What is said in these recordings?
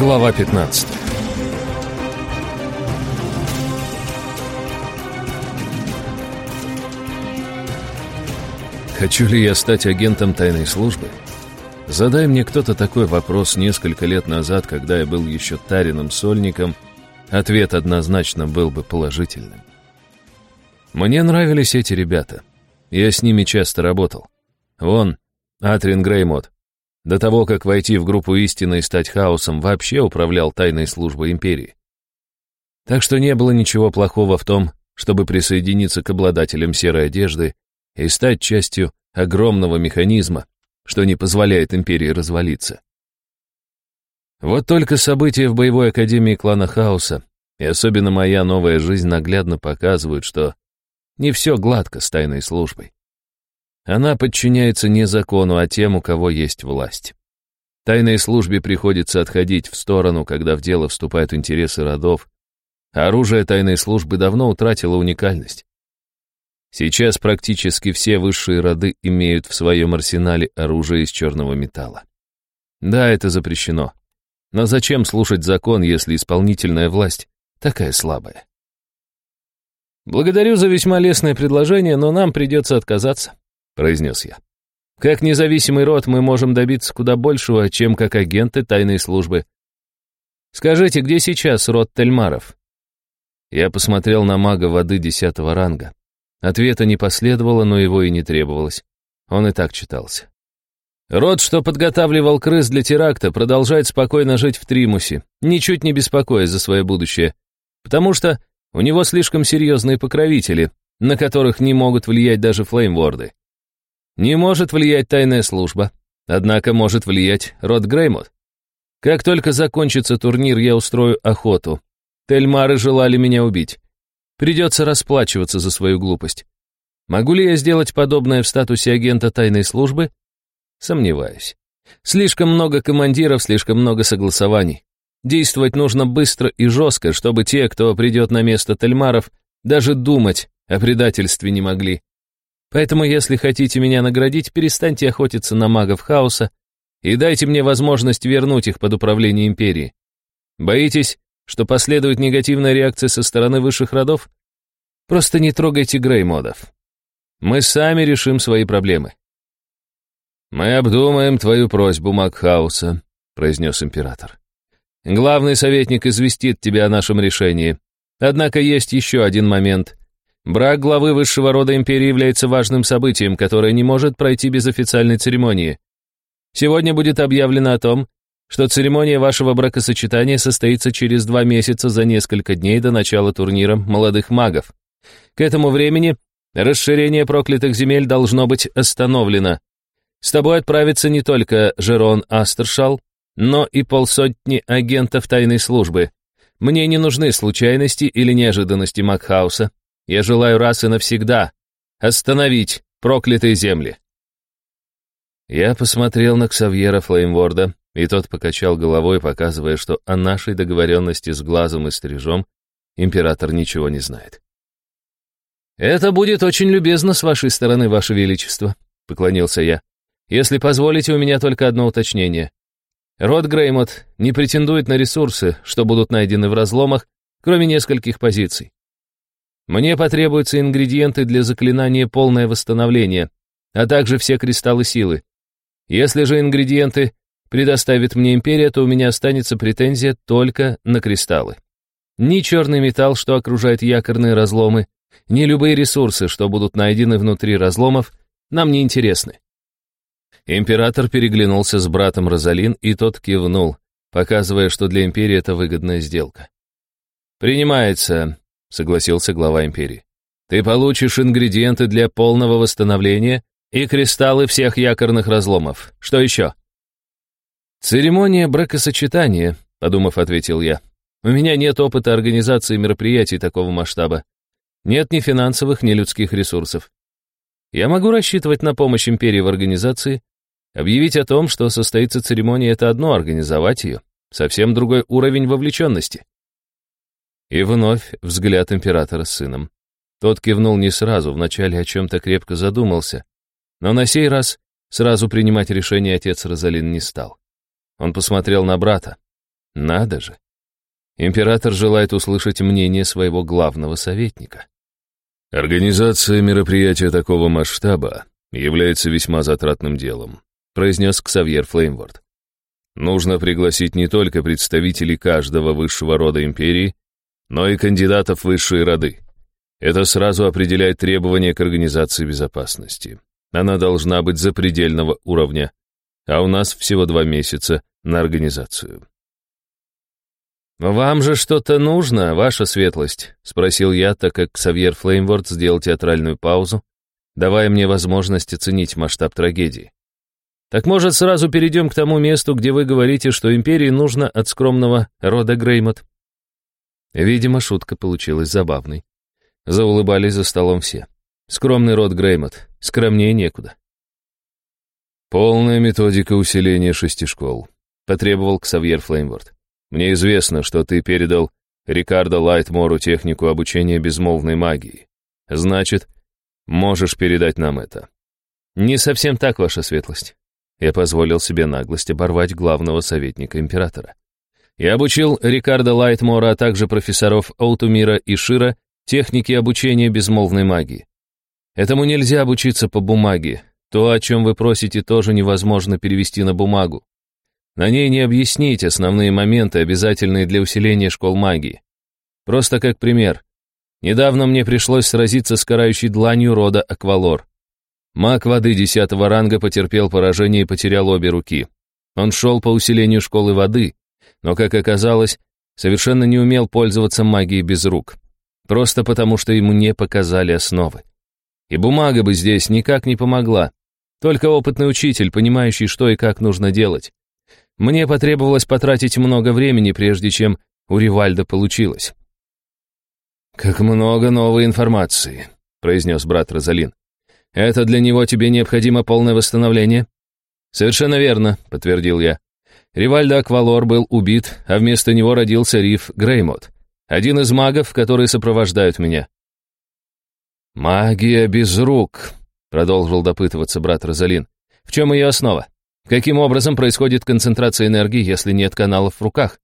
Глава 15 Хочу ли я стать агентом тайной службы? Задай мне кто-то такой вопрос несколько лет назад, когда я был еще Тарином Сольником, ответ однозначно был бы положительным. Мне нравились эти ребята. Я с ними часто работал. Вон, Атрин Греймот. До того, как войти в группу истины и стать хаосом, вообще управлял тайной службой империи. Так что не было ничего плохого в том, чтобы присоединиться к обладателям серой одежды и стать частью огромного механизма, что не позволяет империи развалиться. Вот только события в боевой академии клана Хаоса, и особенно моя новая жизнь наглядно показывают, что не все гладко с тайной службой. Она подчиняется не закону, а тем, у кого есть власть. Тайной службе приходится отходить в сторону, когда в дело вступают интересы родов, оружие тайной службы давно утратило уникальность. Сейчас практически все высшие роды имеют в своем арсенале оружие из черного металла. Да, это запрещено. Но зачем слушать закон, если исполнительная власть такая слабая? «Благодарю за весьма лестное предложение, но нам придется отказаться», — произнес я. «Как независимый род мы можем добиться куда большего, чем как агенты тайной службы. Скажите, где сейчас род Тельмаров?» Я посмотрел на мага воды десятого ранга. Ответа не последовало, но его и не требовалось. Он и так читался. Род, что подготавливал крыс для теракта, продолжает спокойно жить в Тримусе, ничуть не беспокоясь за свое будущее, потому что у него слишком серьезные покровители, на которых не могут влиять даже флеймворды. Не может влиять тайная служба, однако может влиять род Греймот. Как только закончится турнир, я устрою охоту. Тельмары желали меня убить. Придется расплачиваться за свою глупость. Могу ли я сделать подобное в статусе агента тайной службы? Сомневаюсь. Слишком много командиров, слишком много согласований. Действовать нужно быстро и жестко, чтобы те, кто придет на место Тельмаров, даже думать о предательстве не могли. Поэтому, если хотите меня наградить, перестаньте охотиться на магов хаоса и дайте мне возможность вернуть их под управление империи. Боитесь, что последует негативная реакция со стороны высших родов? Просто не трогайте Греймодов. Мы сами решим свои проблемы. «Мы обдумаем твою просьбу, Макхауса», — произнес император. «Главный советник известит тебя о нашем решении. Однако есть еще один момент. Брак главы высшего рода империи является важным событием, которое не может пройти без официальной церемонии. Сегодня будет объявлено о том, что церемония вашего бракосочетания состоится через два месяца за несколько дней до начала турнира молодых магов. К этому времени расширение проклятых земель должно быть остановлено. С тобой отправится не только Жерон Астершал, но и полсотни агентов тайной службы. Мне не нужны случайности или неожиданности Макхауса. Я желаю раз и навсегда остановить проклятые земли. Я посмотрел на Ксавьера Флеймворда, и тот покачал головой, показывая, что о нашей договоренности с глазом и стрижом император ничего не знает. «Это будет очень любезно с вашей стороны, ваше величество», — поклонился я. «Если позволите, у меня только одно уточнение. Род Греймот не претендует на ресурсы, что будут найдены в разломах, кроме нескольких позиций. Мне потребуются ингредиенты для заклинания «Полное восстановление», а также все кристаллы силы. Если же ингредиенты предоставит мне империя, то у меня останется претензия только на кристаллы. Ни черный металл, что окружает якорные разломы, ни любые ресурсы, что будут найдены внутри разломов, нам не интересны. Император переглянулся с братом Розалин, и тот кивнул, показывая, что для империи это выгодная сделка. «Принимается», — согласился глава империи. «Ты получишь ингредиенты для полного восстановления и кристаллы всех якорных разломов. Что еще?» «Церемония бракосочетания», — подумав, ответил я. «У меня нет опыта организации мероприятий такого масштаба. Нет ни финансовых, ни людских ресурсов. Я могу рассчитывать на помощь империи в организации. Объявить о том, что состоится церемония, это одно, организовать ее — совсем другой уровень вовлеченности». И вновь взгляд императора с сыном. Тот кивнул не сразу, вначале о чем-то крепко задумался. Но на сей раз сразу принимать решение отец Розалин не стал. Он посмотрел на брата. Надо же. Император желает услышать мнение своего главного советника. Организация мероприятия такого масштаба является весьма затратным делом, произнес Ксавьер Флеймворд. Нужно пригласить не только представителей каждого высшего рода империи, но и кандидатов в высшие роды. Это сразу определяет требования к организации безопасности. Она должна быть запредельного уровня, а у нас всего два месяца на организацию. «Вам же что-то нужно, ваша светлость?» — спросил я, так как Ксавьер Флеймворд сделал театральную паузу, давая мне возможность оценить масштаб трагедии. «Так, может, сразу перейдем к тому месту, где вы говорите, что империи нужно от скромного рода Греймот?» Видимо, шутка получилась забавной. Заулыбались за столом все. Скромный род Греймот, скромнее некуда. «Полная методика усиления шести школ», — потребовал Ксавьер Флеймворд. Мне известно, что ты передал Рикардо Лайтмору технику обучения безмолвной магии. Значит, можешь передать нам это». «Не совсем так, ваша светлость». Я позволил себе наглость оборвать главного советника императора. Я обучил Рикардо Лайтмора, а также профессоров Аутумира и Шира технике обучения безмолвной магии. Этому нельзя обучиться по бумаге. То, о чем вы просите, тоже невозможно перевести на бумагу. На ней не объяснить основные моменты, обязательные для усиления школ магии. Просто как пример. Недавно мне пришлось сразиться с карающей дланью рода Аквалор. Маг воды десятого ранга потерпел поражение и потерял обе руки. Он шел по усилению школы воды, но, как оказалось, совершенно не умел пользоваться магией без рук. Просто потому, что ему не показали основы. И бумага бы здесь никак не помогла. Только опытный учитель, понимающий, что и как нужно делать. Мне потребовалось потратить много времени, прежде чем у Ривальда получилось. «Как много новой информации», — произнес брат Розалин. «Это для него тебе необходимо полное восстановление?» «Совершенно верно», — подтвердил я. Ривальдо Аквалор был убит, а вместо него родился Риф Греймот, один из магов, которые сопровождают меня. «Магия без рук», — продолжил допытываться брат Розалин. «В чем ее основа?» Каким образом происходит концентрация энергии, если нет каналов в руках?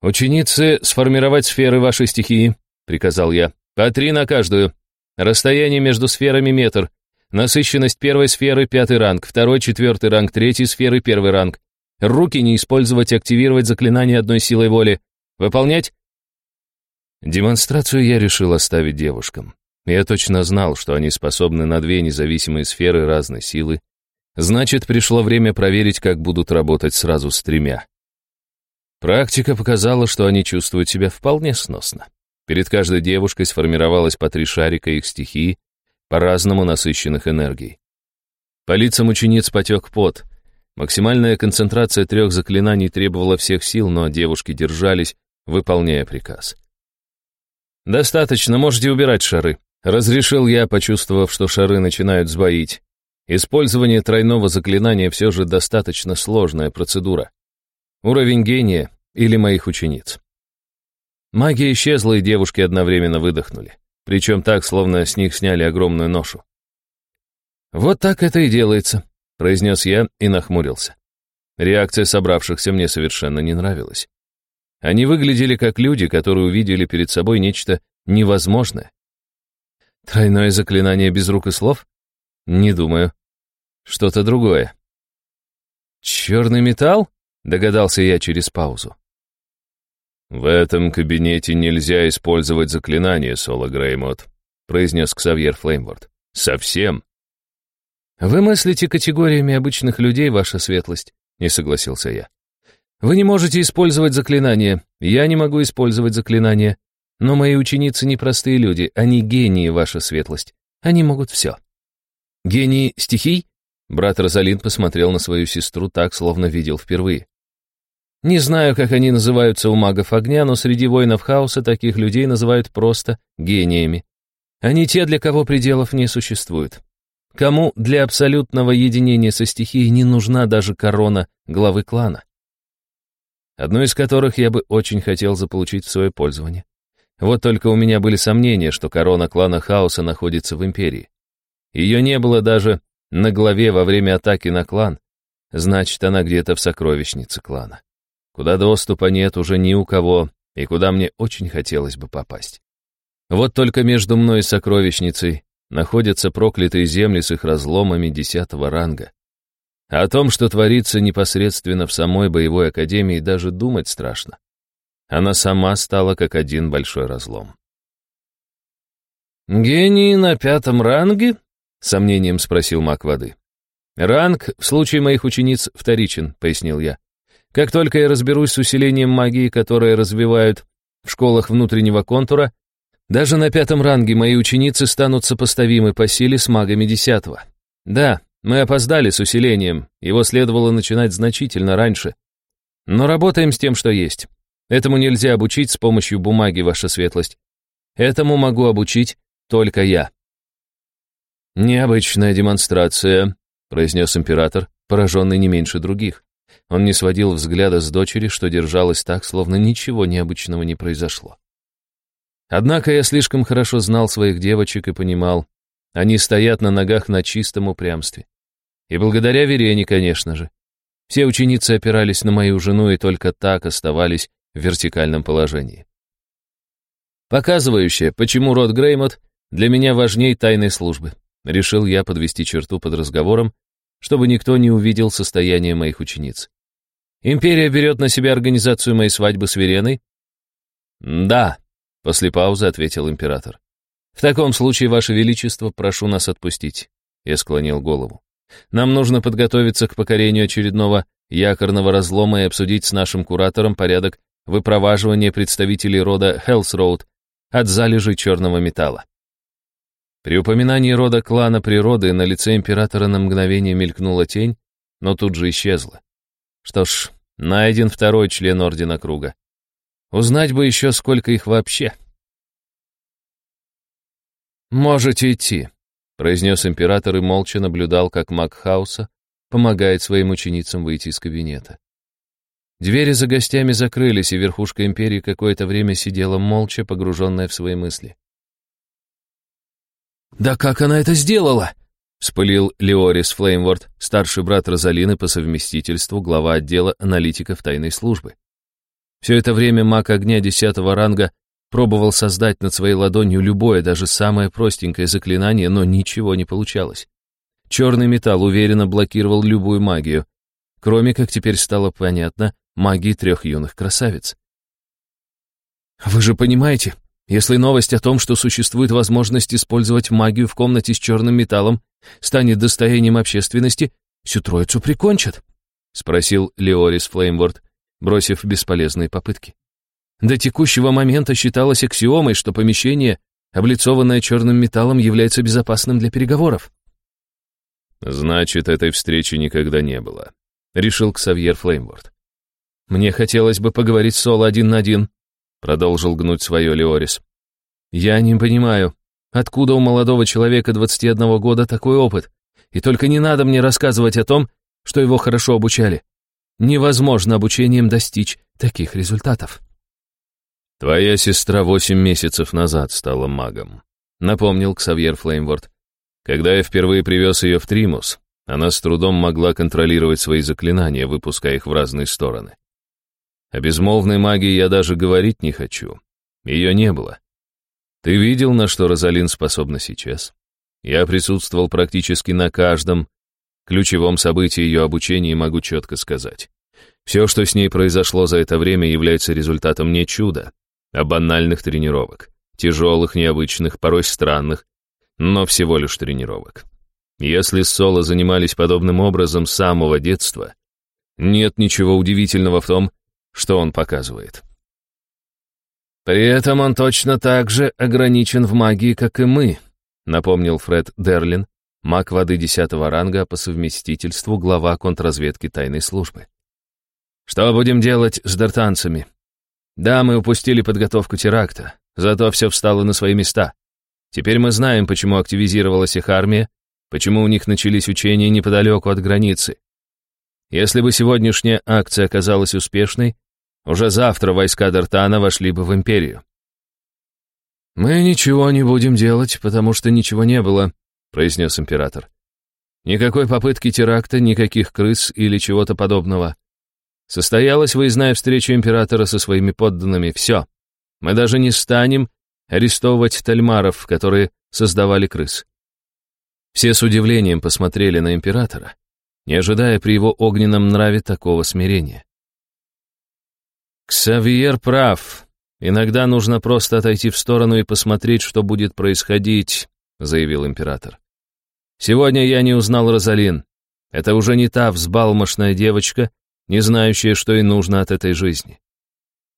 «Ученицы, сформировать сферы вашей стихии», — приказал я. «По три на каждую. Расстояние между сферами метр. Насыщенность первой сферы — пятый ранг, второй — четвертый ранг, третьей сферы — первый ранг. Руки не использовать, активировать заклинание одной силой воли. Выполнять?» Демонстрацию я решил оставить девушкам. Я точно знал, что они способны на две независимые сферы разной силы, Значит, пришло время проверить, как будут работать сразу с тремя. Практика показала, что они чувствуют себя вполне сносно. Перед каждой девушкой сформировалось по три шарика их стихии, по-разному насыщенных энергией. По лицам учениц потек пот. Максимальная концентрация трех заклинаний требовала всех сил, но девушки держались, выполняя приказ. «Достаточно, можете убирать шары», — разрешил я, почувствовав, что шары начинают сбоить. Использование тройного заклинания все же достаточно сложная процедура. Уровень гения или моих учениц. Магия исчезла, и девушки одновременно выдохнули. Причем так, словно с них сняли огромную ношу. «Вот так это и делается», — произнес я и нахмурился. Реакция собравшихся мне совершенно не нравилась. Они выглядели как люди, которые увидели перед собой нечто невозможное. Тройное заклинание без рук и слов? Не думаю. Что-то другое. «Черный металл?» — догадался я через паузу. «В этом кабинете нельзя использовать заклинание, Соло Греймот», — произнес Ксавьер Флеймворд. «Совсем». «Вы мыслите категориями обычных людей, ваша светлость», — не согласился я. «Вы не можете использовать заклинания, я не могу использовать заклинания, но мои ученицы не простые люди, они гении, ваша светлость. Они могут все». «Гении стихий?» Брат Розалин посмотрел на свою сестру так, словно видел впервые. Не знаю, как они называются у магов огня, но среди воинов хаоса таких людей называют просто гениями. Они те, для кого пределов не существует. Кому для абсолютного единения со стихией не нужна даже корона главы клана. Одну из которых я бы очень хотел заполучить в свое пользование. Вот только у меня были сомнения, что корона клана хаоса находится в империи. Ее не было даже на главе во время атаки на клан. Значит, она где-то в сокровищнице клана. куда доступа нет уже ни у кого и куда мне очень хотелось бы попасть. Вот только между мной и сокровищницей находятся проклятые земли с их разломами десятого ранга. А о том, что творится непосредственно в самой боевой академии, даже думать страшно. Она сама стала как один большой разлом. «Гений на пятом ранге?» — сомнением спросил маг воды. «Ранг в случае моих учениц вторичен», — пояснил я. «Как только я разберусь с усилением магии, которое развивают в школах внутреннего контура, даже на пятом ранге мои ученицы станут сопоставимы по силе с магами десятого. Да, мы опоздали с усилением, его следовало начинать значительно раньше. Но работаем с тем, что есть. Этому нельзя обучить с помощью бумаги, ваша светлость. Этому могу обучить только я. «Необычная демонстрация», — произнес император, пораженный не меньше других. Он не сводил взгляда с дочери, что держалась так, словно ничего необычного не произошло. Однако я слишком хорошо знал своих девочек и понимал, они стоят на ногах на чистом упрямстве. И благодаря Верене, конечно же. Все ученицы опирались на мою жену и только так оставались в вертикальном положении. Показывающее, почему род Греймот для меня важней тайной службы. Решил я подвести черту под разговором, чтобы никто не увидел состояние моих учениц. Империя берет на себя организацию моей свадьбы с Вереной? Да, После паузы ответил император. «В таком случае, Ваше Величество, прошу нас отпустить». Я склонил голову. «Нам нужно подготовиться к покорению очередного якорного разлома и обсудить с нашим куратором порядок выпроваживания представителей рода Хелсроуд от залежей черного металла». При упоминании рода клана природы на лице императора на мгновение мелькнула тень, но тут же исчезла. Что ж, найден второй член Ордена Круга. Узнать бы еще, сколько их вообще. «Можете идти», — произнес император и молча наблюдал, как маг хаоса помогает своим ученицам выйти из кабинета. Двери за гостями закрылись, и верхушка империи какое-то время сидела молча, погруженная в свои мысли. «Да как она это сделала?» — вспылил Леорис Флеймворд, старший брат Розалины по совместительству, глава отдела аналитиков тайной службы. Все это время маг огня десятого ранга пробовал создать над своей ладонью любое, даже самое простенькое заклинание, но ничего не получалось. Черный металл уверенно блокировал любую магию, кроме, как теперь стало понятно, магии трех юных красавиц. «Вы же понимаете, если новость о том, что существует возможность использовать магию в комнате с черным металлом, станет достоянием общественности, всю троицу прикончат?» — спросил Леорис Флеймворд, бросив бесполезные попытки. До текущего момента считалось аксиомой, что помещение, облицованное черным металлом, является безопасным для переговоров. «Значит, этой встречи никогда не было», — решил Ксавьер Флеймворд. «Мне хотелось бы поговорить с Соло один на один», — продолжил гнуть свое Леорис. «Я не понимаю, откуда у молодого человека 21 года такой опыт, и только не надо мне рассказывать о том, что его хорошо обучали. Невозможно обучением достичь таких результатов. «Твоя сестра восемь месяцев назад стала магом», — напомнил Ксавьер Флеймворд. «Когда я впервые привез ее в Тримус, она с трудом могла контролировать свои заклинания, выпуская их в разные стороны. О безмолвной магии я даже говорить не хочу. Ее не было. Ты видел, на что Розалин способна сейчас? Я присутствовал практически на каждом, ключевом событии ее обучения могу четко сказать. Все, что с ней произошло за это время, является результатом не чуда, а банальных тренировок. Тяжелых, необычных, порой странных, но всего лишь тренировок. Если Соло занимались подобным образом с самого детства, нет ничего удивительного в том, что он показывает. «При этом он точно так же ограничен в магии, как и мы», напомнил Фред Дерлин, маг воды десятого ранга по совместительству глава контрразведки тайной службы. Что будем делать с дартанцами? Да, мы упустили подготовку теракта, зато все встало на свои места. Теперь мы знаем, почему активизировалась их армия, почему у них начались учения неподалеку от границы. Если бы сегодняшняя акция оказалась успешной, уже завтра войска Дартана вошли бы в империю. «Мы ничего не будем делать, потому что ничего не было», — произнес император. «Никакой попытки теракта, никаких крыс или чего-то подобного. Состоялась выездная встреча императора со своими подданными. Все. Мы даже не станем арестовывать тальмаров, которые создавали крыс. Все с удивлением посмотрели на императора, не ожидая при его огненном нраве такого смирения. Ксавьер прав. Иногда нужно просто отойти в сторону и посмотреть, что будет происходить, заявил император. Сегодня я не узнал Розалин. Это уже не та взбалмошная девочка, не знающая, что ей нужно от этой жизни.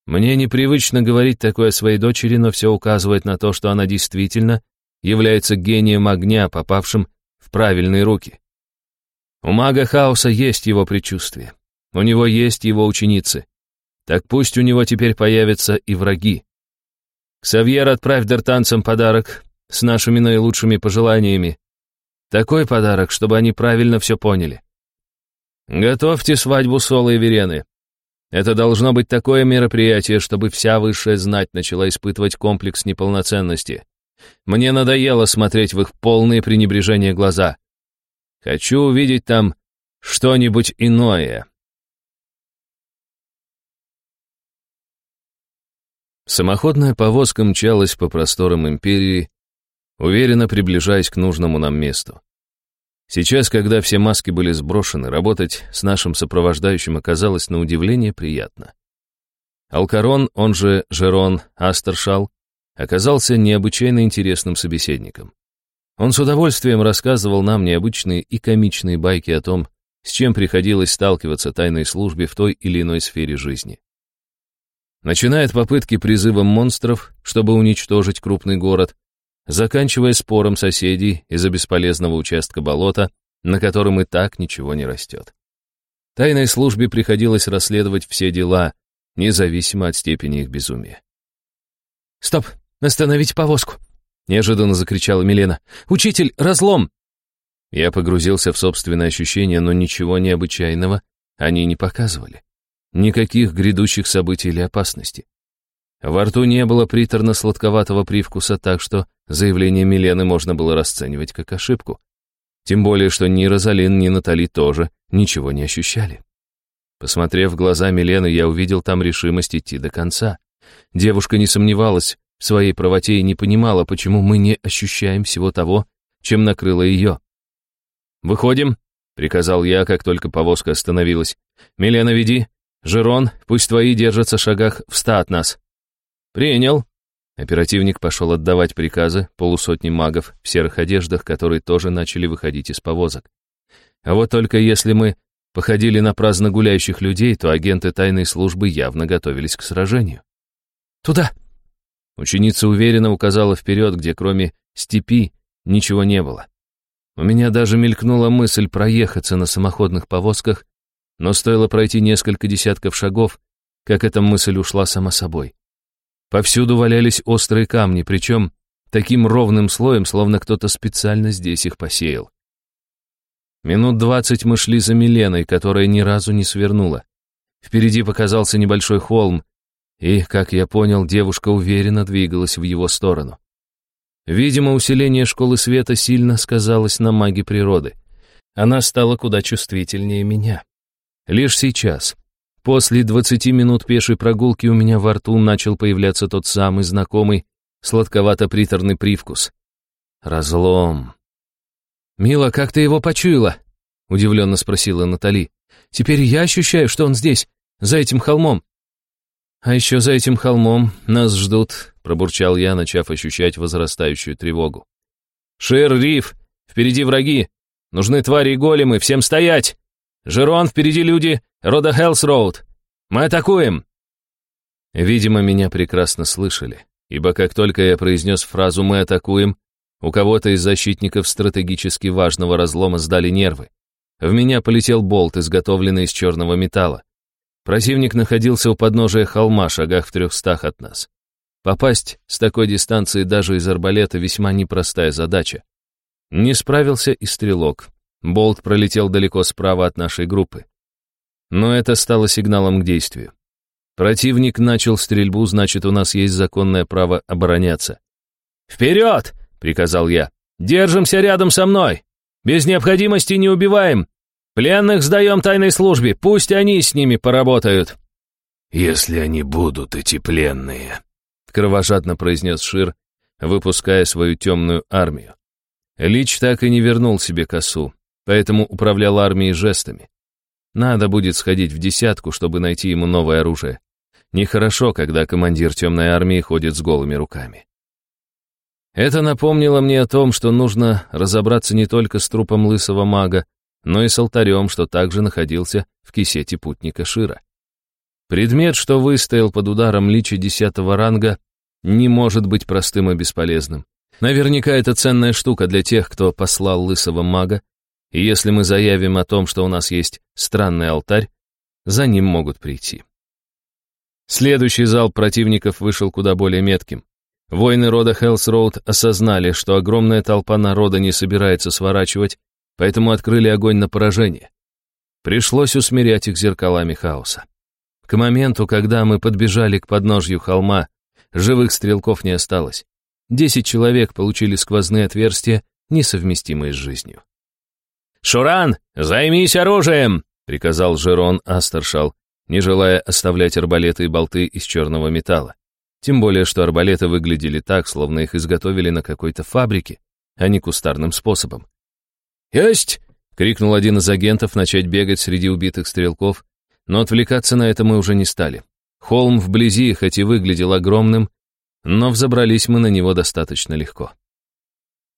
Мне непривычно говорить такое о своей дочери, но все указывает на то, что она действительно является гением огня, попавшим в правильные руки. У мага хаоса есть его предчувствие. У него есть его ученицы. Так пусть у него теперь появятся и враги. Ксавьер, отправь дартанцам подарок с нашими наилучшими пожеланиями. Такой подарок, чтобы они правильно все поняли. Готовьте свадьбу Солы и Верены. Это должно быть такое мероприятие, чтобы вся высшая знать начала испытывать комплекс неполноценности. Мне надоело смотреть в их полные пренебрежения глаза. Хочу увидеть там что-нибудь иное. Самоходная повозка мчалась по просторам империи, уверенно приближаясь к нужному нам месту. Сейчас, когда все маски были сброшены, работать с нашим сопровождающим оказалось на удивление приятно. Алкарон, он же Жерон Астершал, оказался необычайно интересным собеседником. Он с удовольствием рассказывал нам необычные и комичные байки о том, с чем приходилось сталкиваться тайной службе в той или иной сфере жизни. Начиная от попытки призыва монстров, чтобы уничтожить крупный город, заканчивая спором соседей из-за бесполезного участка болота, на котором и так ничего не растет. Тайной службе приходилось расследовать все дела, независимо от степени их безумия. «Стоп! Остановите повозку!» — неожиданно закричала Милена. «Учитель, разлом!» Я погрузился в собственные ощущения, но ничего необычайного они не показывали. Никаких грядущих событий или опасностей. Во рту не было приторно-сладковатого привкуса, так что заявление Милены можно было расценивать как ошибку. Тем более, что ни Розалин, ни Натали тоже ничего не ощущали. Посмотрев в глаза Милены, я увидел там решимость идти до конца. Девушка не сомневалась в своей правоте и не понимала, почему мы не ощущаем всего того, чем накрыло ее. «Выходим», — приказал я, как только повозка остановилась. «Милена, веди. Жерон, пусть твои держатся шагах в ста от нас». «Принял». Оперативник пошел отдавать приказы полусотни магов в серых одеждах, которые тоже начали выходить из повозок. А вот только если мы походили на праздно гуляющих людей, то агенты тайной службы явно готовились к сражению. «Туда!» Ученица уверенно указала вперед, где кроме степи ничего не было. У меня даже мелькнула мысль проехаться на самоходных повозках, но стоило пройти несколько десятков шагов, как эта мысль ушла сама собой. Повсюду валялись острые камни, причем таким ровным слоем, словно кто-то специально здесь их посеял. Минут двадцать мы шли за Миленой, которая ни разу не свернула. Впереди показался небольшой холм, и, как я понял, девушка уверенно двигалась в его сторону. Видимо, усиление школы света сильно сказалось на маге природы. Она стала куда чувствительнее меня. Лишь сейчас, После 20 минут пешей прогулки у меня во рту начал появляться тот самый знакомый сладковато-приторный привкус. Разлом. «Мила, как ты его почуяла?» — удивленно спросила Натали. «Теперь я ощущаю, что он здесь, за этим холмом». «А еще за этим холмом нас ждут», — пробурчал я, начав ощущать возрастающую тревогу. «Шир, Риф, впереди враги! Нужны твари и големы, всем стоять! Жерон, впереди люди, Рода Хелс Роуд! Мы атакуем!» Видимо, меня прекрасно слышали, ибо как только я произнес фразу «мы атакуем», у кого-то из защитников стратегически важного разлома сдали нервы. В меня полетел болт, изготовленный из черного металла. Противник находился у подножия холма, шагах в трехстах от нас. Попасть с такой дистанции даже из арбалета весьма непростая задача. Не справился и стрелок. Болт пролетел далеко справа от нашей группы. Но это стало сигналом к действию. Противник начал стрельбу, значит, у нас есть законное право обороняться. «Вперед!» — приказал я. «Держимся рядом со мной! Без необходимости не убиваем! Пленных сдаем тайной службе, пусть они с ними поработают». «Если они будут, эти пленные», — кровожадно произнес Шир, выпуская свою темную армию. Лич так и не вернул себе косу, поэтому управлял армией жестами. Надо будет сходить в десятку, чтобы найти ему новое оружие. Нехорошо, когда командир темной армии ходит с голыми руками. Это напомнило мне о том, что нужно разобраться не только с трупом лысого мага, но и с алтарем, что также находился в кисете путника Шира. Предмет, что выстоял под ударом лича десятого ранга, не может быть простым и бесполезным. Наверняка это ценная штука для тех, кто послал лысого мага, и если мы заявим о том, что у нас есть странный алтарь, за ним могут прийти. Следующий зал противников вышел куда более метким. Воины рода Хелс-Роуд осознали, что огромная толпа народа не собирается сворачивать, поэтому открыли огонь на поражение. Пришлось усмирять их зеркалами хаоса. К моменту, когда мы подбежали к подножью холма, живых стрелков не осталось. Десять человек получили сквозные отверстия, несовместимые с жизнью. «Шуран, займись оружием!» — приказал Жерон Астершал, не желая оставлять арбалеты и болты из черного металла. Тем более, что арбалеты выглядели так, словно их изготовили на какой-то фабрике, а не кустарным способом. «Есть!» — крикнул один из агентов начать бегать среди убитых стрелков, но отвлекаться на это мы уже не стали. Холм вблизи, хоть и выглядел огромным, но взобрались мы на него достаточно легко.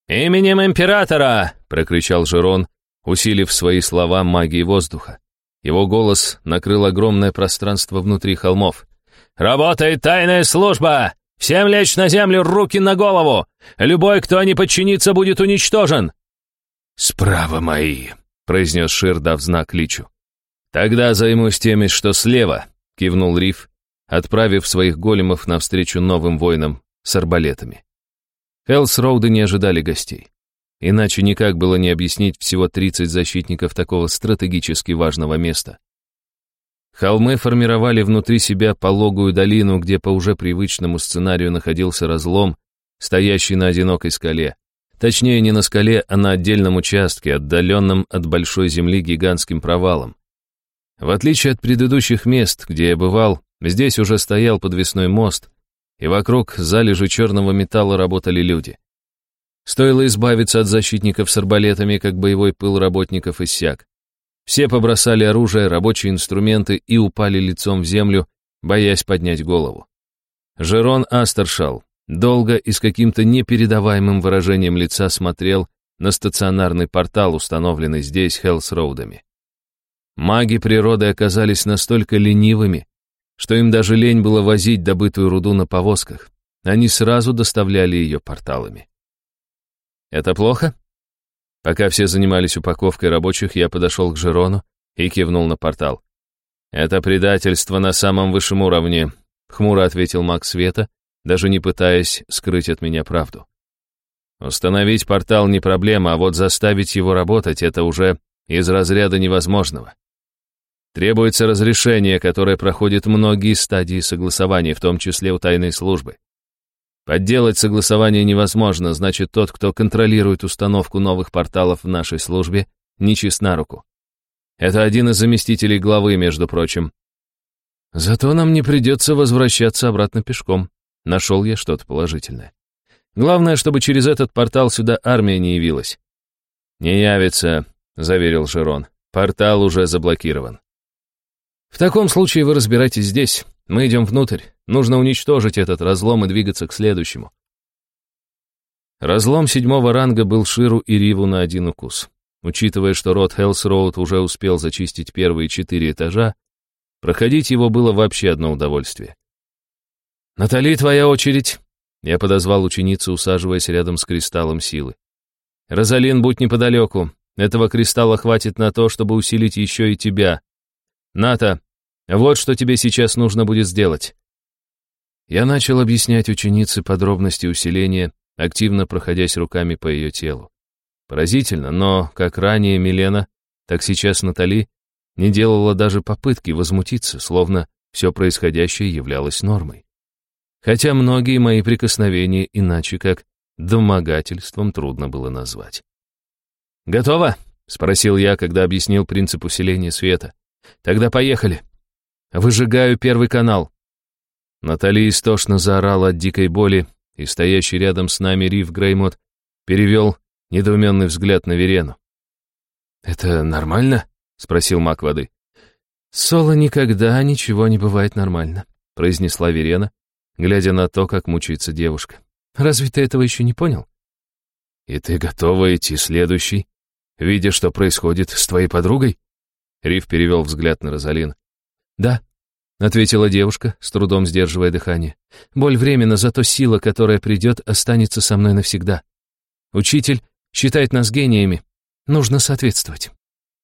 «Именем императора!» — прокричал Жерон, усилив свои слова магией воздуха. Его голос накрыл огромное пространство внутри холмов. «Работает тайная служба! Всем лечь на землю, руки на голову! Любой, кто не подчинится, будет уничтожен!» «Справа мои!» — произнес Шир, дав знак Личу. «Тогда займусь теми, что слева», — кивнул Риф, отправив своих големов навстречу новым воинам с арбалетами. Хеллс-Роуды не ожидали гостей. Иначе никак было не объяснить всего 30 защитников такого стратегически важного места. Холмы формировали внутри себя пологую долину, где по уже привычному сценарию находился разлом, стоящий на одинокой скале. Точнее, не на скале, а на отдельном участке, отдаленном от большой земли гигантским провалом. В отличие от предыдущих мест, где я бывал, здесь уже стоял подвесной мост, и вокруг залежи черного металла работали люди. Стоило избавиться от защитников с арбалетами, как боевой пыл работников иссяк. Все побросали оружие, рабочие инструменты и упали лицом в землю, боясь поднять голову. Жерон Астершал долго и с каким-то непередаваемым выражением лица смотрел на стационарный портал, установленный здесь Хелсроудами. Маги природы оказались настолько ленивыми, что им даже лень было возить добытую руду на повозках. Они сразу доставляли ее порталами. Это плохо? Пока все занимались упаковкой рабочих, я подошел к Жерону и кивнул на портал. «Это предательство на самом высшем уровне», — хмуро ответил маг Света, даже не пытаясь скрыть от меня правду. «Установить портал не проблема, а вот заставить его работать — это уже из разряда невозможного. Требуется разрешение, которое проходит многие стадии согласования, в том числе у тайной службы. Подделать согласование невозможно, значит, тот, кто контролирует установку новых порталов в нашей службе, нечист на руку. Это один из заместителей главы, между прочим. Зато нам не придется возвращаться обратно пешком. Нашел я что-то положительное. Главное, чтобы через этот портал сюда армия не явилась. «Не явится», — заверил Жерон. «Портал уже заблокирован». «В таком случае вы разбирайтесь здесь. Мы идем внутрь. Нужно уничтожить этот разлом и двигаться к следующему. Разлом седьмого ранга был Ширу и Риву на один укус. Учитывая, что род Хелс-Роуд уже успел зачистить первые четыре этажа, проходить его было вообще одно удовольствие. «Натали, твоя очередь!» Я подозвал ученицу, усаживаясь рядом с кристаллом силы. «Розалин, будь неподалеку. Этого кристалла хватит на то, чтобы усилить еще и тебя. Ната, вот что тебе сейчас нужно будет сделать. Я начал объяснять ученице подробности усиления, активно проходясь руками по ее телу. Поразительно, но, как ранее Милена, так сейчас Натали не делала даже попытки возмутиться, словно все происходящее являлось нормой. Хотя многие мои прикосновения иначе как домогательством трудно было назвать. «Готово?» — Спросил я, когда объяснил принцип усиления света. Тогда поехали. Выжигаю первый канал. Натали истошно заорала от дикой боли, и стоящий рядом с нами Риф Греймот перевел недоуменный взгляд на Верену. «Это нормально?» — спросил маг воды. «Соло никогда ничего не бывает нормально», — произнесла Верена, глядя на то, как мучается девушка. «Разве ты этого еще не понял?» «И ты готова идти следующий, видя, что происходит с твоей подругой?» Риф перевел взгляд на Розалин. «Да», — ответила девушка, с трудом сдерживая дыхание. «Боль временно, зато сила, которая придет, останется со мной навсегда. Учитель считает нас гениями. Нужно соответствовать».